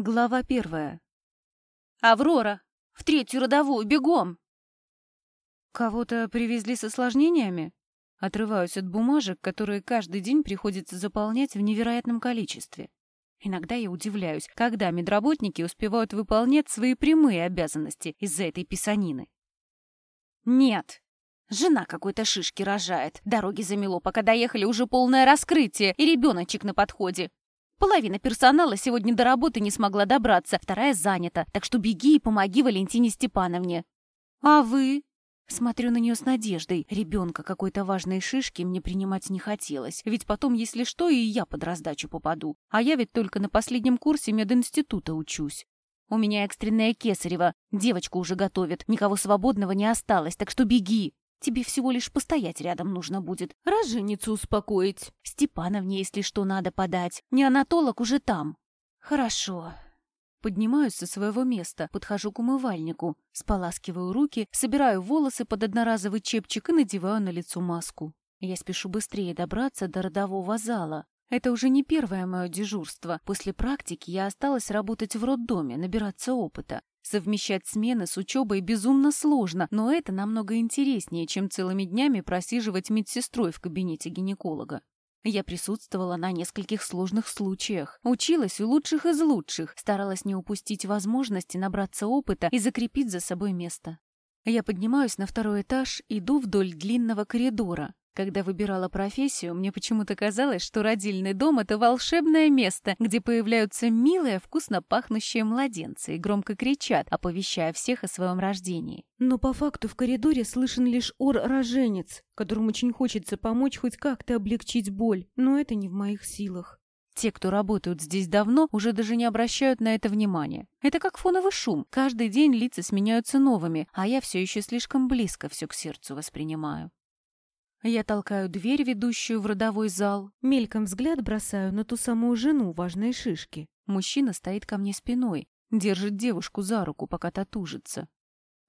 Глава первая. «Аврора! В третью родовую, бегом!» Кого-то привезли с осложнениями? Отрываюсь от бумажек, которые каждый день приходится заполнять в невероятном количестве. Иногда я удивляюсь, когда медработники успевают выполнять свои прямые обязанности из-за этой писанины. «Нет!» Жена какой-то шишки рожает. Дороги замело, пока доехали уже полное раскрытие, и ребеночек на подходе. Половина персонала сегодня до работы не смогла добраться, вторая занята, так что беги и помоги Валентине Степановне. А вы? Смотрю на нее с надеждой. Ребенка какой-то важной шишки мне принимать не хотелось, ведь потом, если что, и я под раздачу попаду. А я ведь только на последнем курсе мединститута учусь. У меня экстренная кесарева, девочку уже готовят, никого свободного не осталось, так что беги. Тебе всего лишь постоять рядом нужно будет, роженицу успокоить. Степановне, если что, надо подать. Неонатолог уже там. Хорошо. Поднимаюсь со своего места, подхожу к умывальнику, споласкиваю руки, собираю волосы под одноразовый чепчик и надеваю на лицо маску. Я спешу быстрее добраться до родового зала. Это уже не первое мое дежурство. После практики я осталась работать в роддоме, набираться опыта. Совмещать смены с учебой безумно сложно, но это намного интереснее, чем целыми днями просиживать медсестрой в кабинете гинеколога. Я присутствовала на нескольких сложных случаях, училась у лучших из лучших, старалась не упустить возможности набраться опыта и закрепить за собой место. Я поднимаюсь на второй этаж, иду вдоль длинного коридора. Когда выбирала профессию, мне почему-то казалось, что родильный дом — это волшебное место, где появляются милые, вкусно пахнущие младенцы и громко кричат, оповещая всех о своем рождении. Но по факту в коридоре слышен лишь ор-роженец, которому очень хочется помочь хоть как-то облегчить боль, но это не в моих силах. Те, кто работают здесь давно, уже даже не обращают на это внимания. Это как фоновый шум. Каждый день лица сменяются новыми, а я все еще слишком близко все к сердцу воспринимаю. Я толкаю дверь, ведущую в родовой зал, мельком взгляд бросаю на ту самую жену важной шишки. Мужчина стоит ко мне спиной, держит девушку за руку, пока та тужится.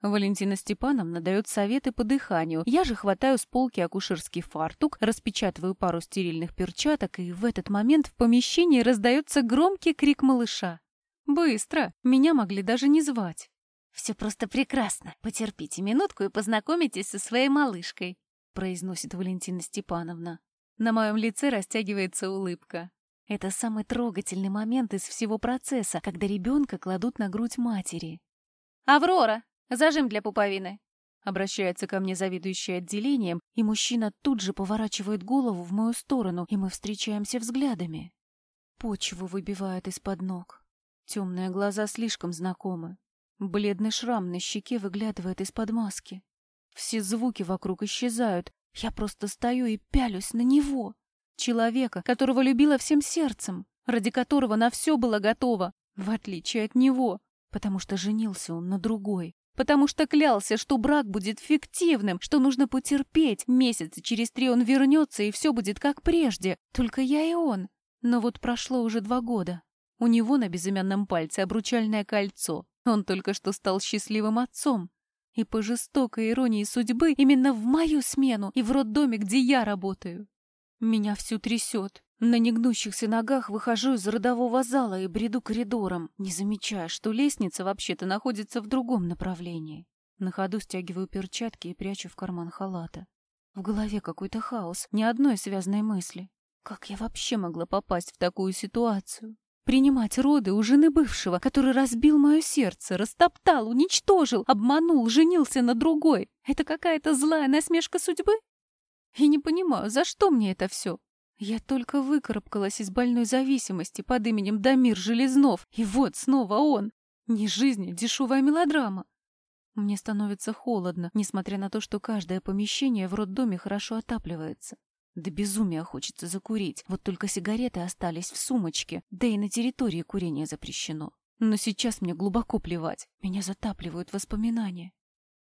Валентина Степановна дает советы по дыханию. Я же хватаю с полки акушерский фартук, распечатываю пару стерильных перчаток, и в этот момент в помещении раздается громкий крик малыша. «Быстро! Меня могли даже не звать!» «Все просто прекрасно. Потерпите минутку и познакомитесь со своей малышкой», произносит Валентина Степановна. На моем лице растягивается улыбка. Это самый трогательный момент из всего процесса, когда ребенка кладут на грудь матери. «Аврора, зажим для пуповины!» Обращается ко мне заведующий отделением, и мужчина тут же поворачивает голову в мою сторону, и мы встречаемся взглядами. Почву выбивает из-под ног. Темные глаза слишком знакомы. Бледный шрам на щеке выглядывает из-под маски. Все звуки вокруг исчезают. Я просто стою и пялюсь на него. Человека, которого любила всем сердцем, ради которого на все было готово, в отличие от него, потому что женился он на другой. Потому что клялся, что брак будет фиктивным, что нужно потерпеть. Месяца через три он вернется, и все будет как прежде. Только я и он. Но вот прошло уже два года. У него на безымянном пальце обручальное кольцо. Он только что стал счастливым отцом. И по жестокой иронии судьбы именно в мою смену и в роддоме, где я работаю. Меня всю трясет. На негнущихся ногах выхожу из родового зала и бреду коридором, не замечая, что лестница вообще-то находится в другом направлении. На ходу стягиваю перчатки и прячу в карман халата. В голове какой-то хаос, ни одной связанной мысли. Как я вообще могла попасть в такую ситуацию? Принимать роды у жены бывшего, который разбил мое сердце, растоптал, уничтожил, обманул, женился на другой. Это какая-то злая насмешка судьбы? И не понимаю, за что мне это все? Я только выкарабкалась из больной зависимости под именем Дамир Железнов, и вот снова он. Не жизнь, а дешевая мелодрама. Мне становится холодно, несмотря на то, что каждое помещение в роддоме хорошо отапливается. Да безумия хочется закурить. Вот только сигареты остались в сумочке, да и на территории курение запрещено. Но сейчас мне глубоко плевать. Меня затапливают воспоминания.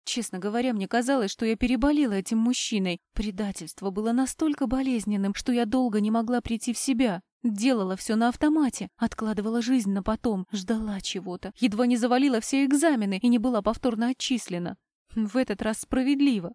Честно говоря, мне казалось, что я переболела этим мужчиной. Предательство было настолько болезненным, что я долго не могла прийти в себя. Делала все на автомате, откладывала жизнь на потом, ждала чего-то, едва не завалила все экзамены и не была повторно отчислена. В этот раз справедливо.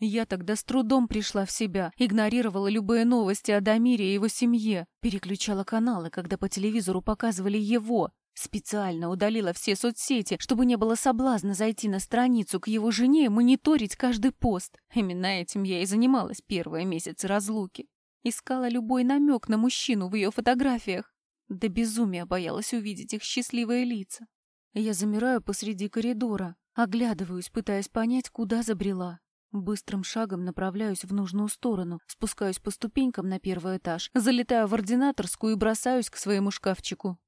Я тогда с трудом пришла в себя, игнорировала любые новости о Дамире и его семье, переключала каналы, когда по телевизору показывали его. Специально удалила все соцсети, чтобы не было соблазна зайти на страницу к его жене и мониторить каждый пост. Именно этим я и занималась первые месяцы разлуки. Искала любой намек на мужчину в ее фотографиях. До безумия боялась увидеть их счастливые лица. Я замираю посреди коридора, оглядываюсь, пытаясь понять, куда забрела. Быстрым шагом направляюсь в нужную сторону, спускаюсь по ступенькам на первый этаж, залетаю в ординаторскую и бросаюсь к своему шкафчику.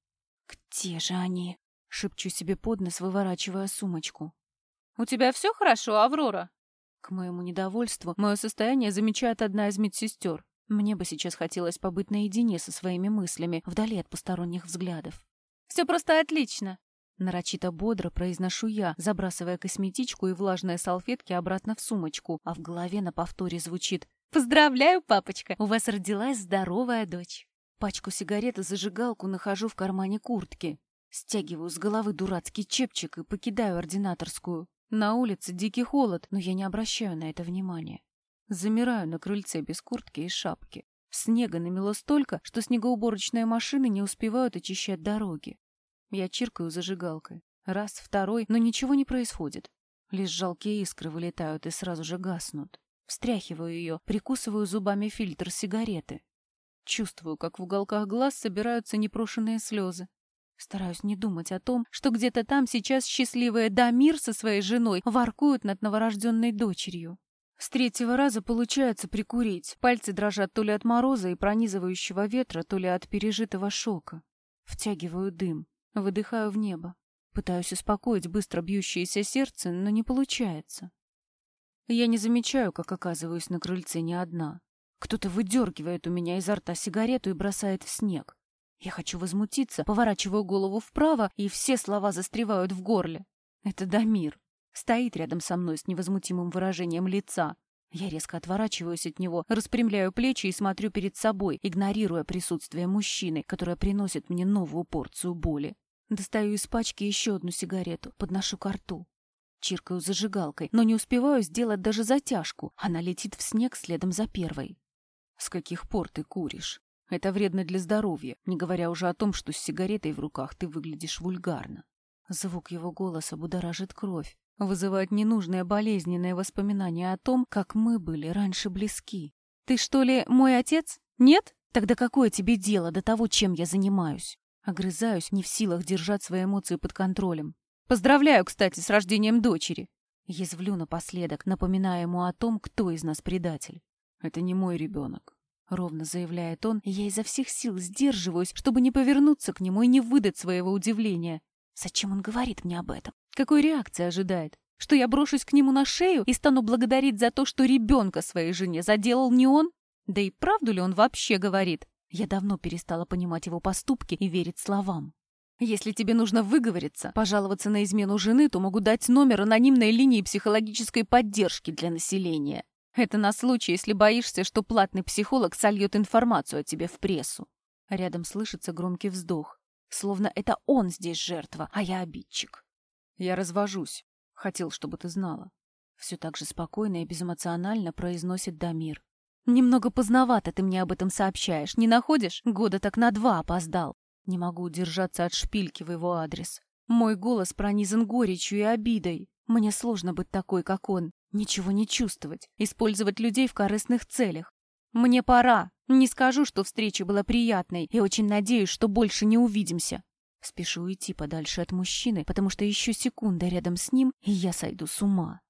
«Где же они?» — шепчу себе под нос, выворачивая сумочку. «У тебя все хорошо, Аврора?» К моему недовольству мое состояние замечает одна из медсестер. Мне бы сейчас хотелось побыть наедине со своими мыслями, вдали от посторонних взглядов. «Все просто отлично!» Нарочито бодро произношу я, забрасывая косметичку и влажные салфетки обратно в сумочку, а в голове на повторе звучит «Поздравляю, папочка! У вас родилась здоровая дочь!» Пачку сигарет и зажигалку нахожу в кармане куртки. Стягиваю с головы дурацкий чепчик и покидаю ординаторскую. На улице дикий холод, но я не обращаю на это внимания. Замираю на крыльце без куртки и шапки. Снега намело столько, что снегоуборочные машины не успевают очищать дороги. Я чиркаю зажигалкой. Раз, второй, но ничего не происходит. Лишь жалкие искры вылетают и сразу же гаснут. Встряхиваю ее, прикусываю зубами фильтр сигареты. Чувствую, как в уголках глаз собираются непрошенные слезы. Стараюсь не думать о том, что где-то там сейчас счастливая Дамир со своей женой воркуют над новорожденной дочерью. С третьего раза получается прикурить. Пальцы дрожат то ли от мороза и пронизывающего ветра, то ли от пережитого шока. Втягиваю дым. Выдыхаю в небо. Пытаюсь успокоить быстро бьющееся сердце, но не получается. Я не замечаю, как оказываюсь на крыльце не одна. Кто-то выдергивает у меня изо рта сигарету и бросает в снег. Я хочу возмутиться, поворачиваю голову вправо, и все слова застревают в горле. Это Дамир. Стоит рядом со мной с невозмутимым выражением лица. Я резко отворачиваюсь от него, распрямляю плечи и смотрю перед собой, игнорируя присутствие мужчины, которое приносит мне новую порцию боли. Достаю из пачки еще одну сигарету, подношу ко рту. Чиркаю зажигалкой, но не успеваю сделать даже затяжку. Она летит в снег следом за первой. «С каких пор ты куришь? Это вредно для здоровья, не говоря уже о том, что с сигаретой в руках ты выглядишь вульгарно». Звук его голоса будоражит кровь, вызывает ненужное болезненное воспоминание о том, как мы были раньше близки. «Ты что ли мой отец? Нет? Тогда какое тебе дело до того, чем я занимаюсь?» Огрызаюсь, не в силах держать свои эмоции под контролем. Поздравляю, кстати, с рождением дочери. Язвлю напоследок, напоминая ему о том, кто из нас предатель. Это не мой ребенок. Ровно заявляет он, и я изо всех сил сдерживаюсь, чтобы не повернуться к нему и не выдать своего удивления. Зачем он говорит мне об этом? Какой реакции ожидает? Что я брошусь к нему на шею и стану благодарить за то, что ребенка своей жене заделал не он? Да и правду ли он вообще говорит? Я давно перестала понимать его поступки и верить словам. Если тебе нужно выговориться, пожаловаться на измену жены, то могу дать номер анонимной линии психологической поддержки для населения. Это на случай, если боишься, что платный психолог сольет информацию о тебе в прессу. Рядом слышится громкий вздох. Словно это он здесь жертва, а я обидчик. Я развожусь. Хотел, чтобы ты знала. Все так же спокойно и безэмоционально произносит Дамир. Немного поздновато ты мне об этом сообщаешь, не находишь? Года так на два опоздал. Не могу удержаться от шпильки в его адрес. Мой голос пронизан горечью и обидой. Мне сложно быть такой, как он. Ничего не чувствовать, использовать людей в корыстных целях. Мне пора. Не скажу, что встреча была приятной, и очень надеюсь, что больше не увидимся. Спешу уйти подальше от мужчины, потому что еще секунда рядом с ним, и я сойду с ума.